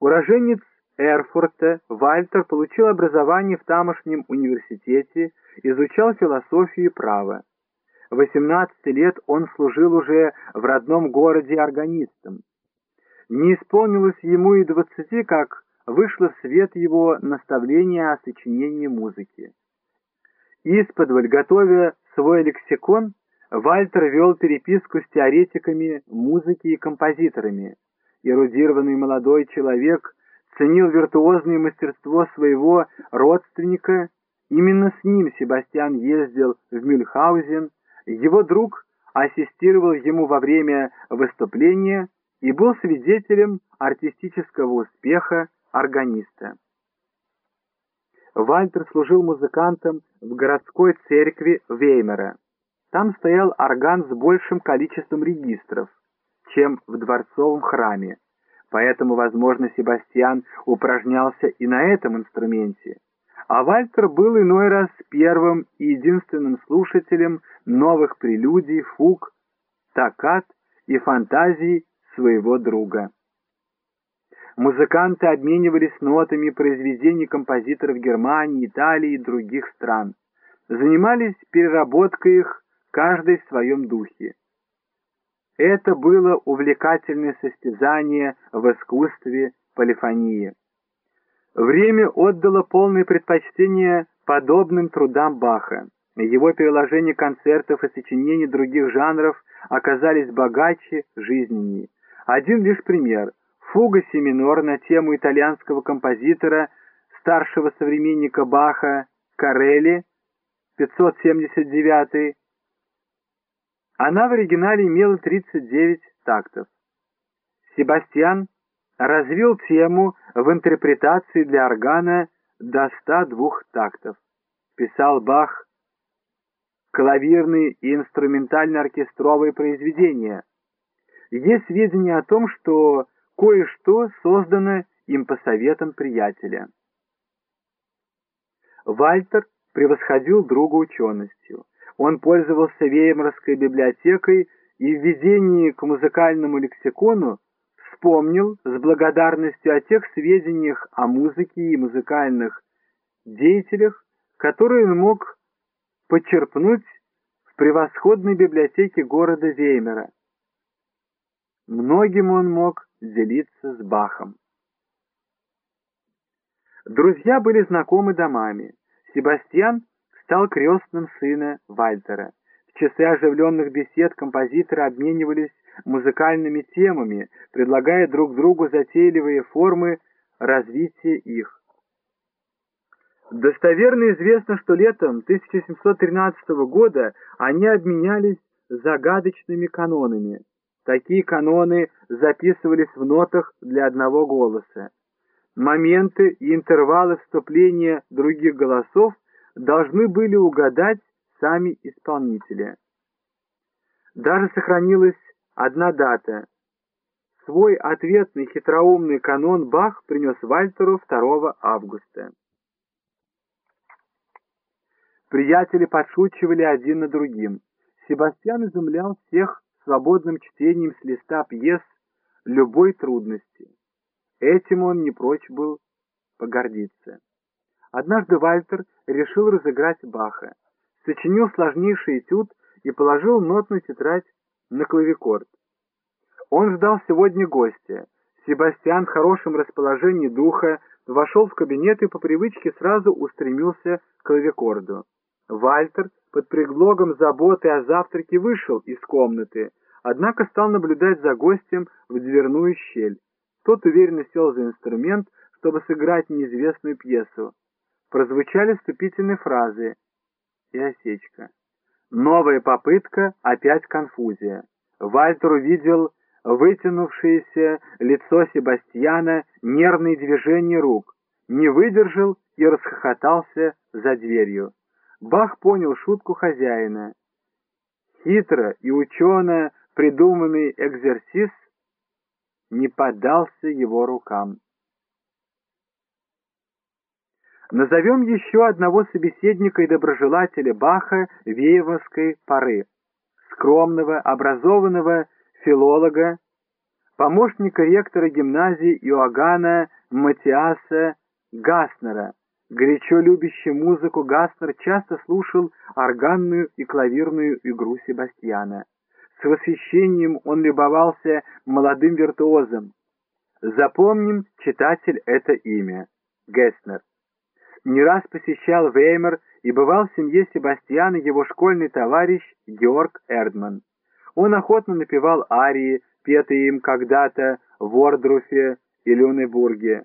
Уроженец Эрфурта, Вальтер получил образование в тамошнем университете, изучал философию и право. В 18 лет он служил уже в родном городе органистом. Не исполнилось ему и двадцати, как вышло в свет его наставление о сочинении музыки. Исподволь, готовя свой лексикон, Вальтер вел переписку с теоретиками музыки и композиторами. Эрудированный молодой человек ценил виртуозное мастерство своего родственника. Именно с ним Себастьян ездил в Мюльхаузен. Его друг ассистировал ему во время выступления и был свидетелем артистического успеха органиста. Вальтер служил музыкантом в городской церкви Веймера. Там стоял орган с большим количеством регистров, чем в дворцовом храме, поэтому, возможно, Себастьян упражнялся и на этом инструменте. А Вальтер был иной раз первым и единственным слушателем новых прелюдий, фуг, токкат и фантазий своего друга. Музыканты обменивались нотами произведений композиторов Германии, Италии и других стран. Занимались переработкой их каждый в своем духе. Это было увлекательное состязание в искусстве полифонии. Время отдало полное предпочтение подобным трудам Баха. Его переложения концертов и сочинений других жанров оказались богаче, жизненнее. Один лишь пример. Фуга си минор на тему итальянского композитора, старшего современника Баха Карелли, 579 Она в оригинале имела 39 тактов. Себастьян развил тему в интерпретации для органа до 102 тактов. Писал Бах клавирные и инструментально-оркестровые произведения. Есть сведения о том, что кое-что создано им по советам приятеля. Вальтер превосходил друга ученостью. Он пользовался Веймарской библиотекой и в введении к музыкальному лексикону вспомнил с благодарностью о тех сведениях о музыке и музыкальных деятелях, которые он мог подчерпнуть в превосходной библиотеке города Веймера. Многим он мог делиться с Бахом. Друзья были знакомы домами. Себастьян стал крестным сына Вальтера. В часы оживленных бесед композиторы обменивались музыкальными темами, предлагая друг другу затейливые формы развития их. Достоверно известно, что летом 1713 года они обменялись загадочными канонами. Такие каноны записывались в нотах для одного голоса. Моменты и интервалы вступления других голосов должны были угадать сами исполнители. Даже сохранилась одна дата. Свой ответный хитроумный канон Бах принес Вальтеру 2 августа. Приятели подшучивали один над другим. Себастьян изумлял всех свободным чтением с листа пьес любой трудности. Этим он не прочь был погордиться. Однажды Вальтер решил разыграть Баха, сочинил сложнейший этюд и положил нотную тетрадь на клавикорд. Он ждал сегодня гостя. Себастьян в хорошем расположении духа вошел в кабинет и по привычке сразу устремился к клавикорду. Вальтер под предлогом заботы о завтраке вышел из комнаты, однако стал наблюдать за гостем в дверную щель. Тот уверенно сел за инструмент, чтобы сыграть неизвестную пьесу. Прозвучали вступительные фразы и осечка. Новая попытка, опять конфузия. Вальтер увидел вытянувшееся лицо Себастьяна, нервные движения рук, не выдержал и расхохотался за дверью. Бах понял шутку хозяина. Хитро и учено придуманный экзерсис не поддался его рукам. Назовем еще одного собеседника и доброжелателя Баха веевовской поры, скромного, образованного филолога, помощника ректора гимназии Иоганна Матиаса Гаснера. Горячо любящий музыку, Гаснер часто слушал органную и клавирную игру Себастьяна. С восхищением он любовался молодым виртуозом. Запомним, читатель, это имя. Геснер. Не раз посещал Веймер и бывал в семье Себастьяна его школьный товарищ Георг Эрдман. Он охотно напевал арии, петые им когда-то в Ордруфе и Люнебурге.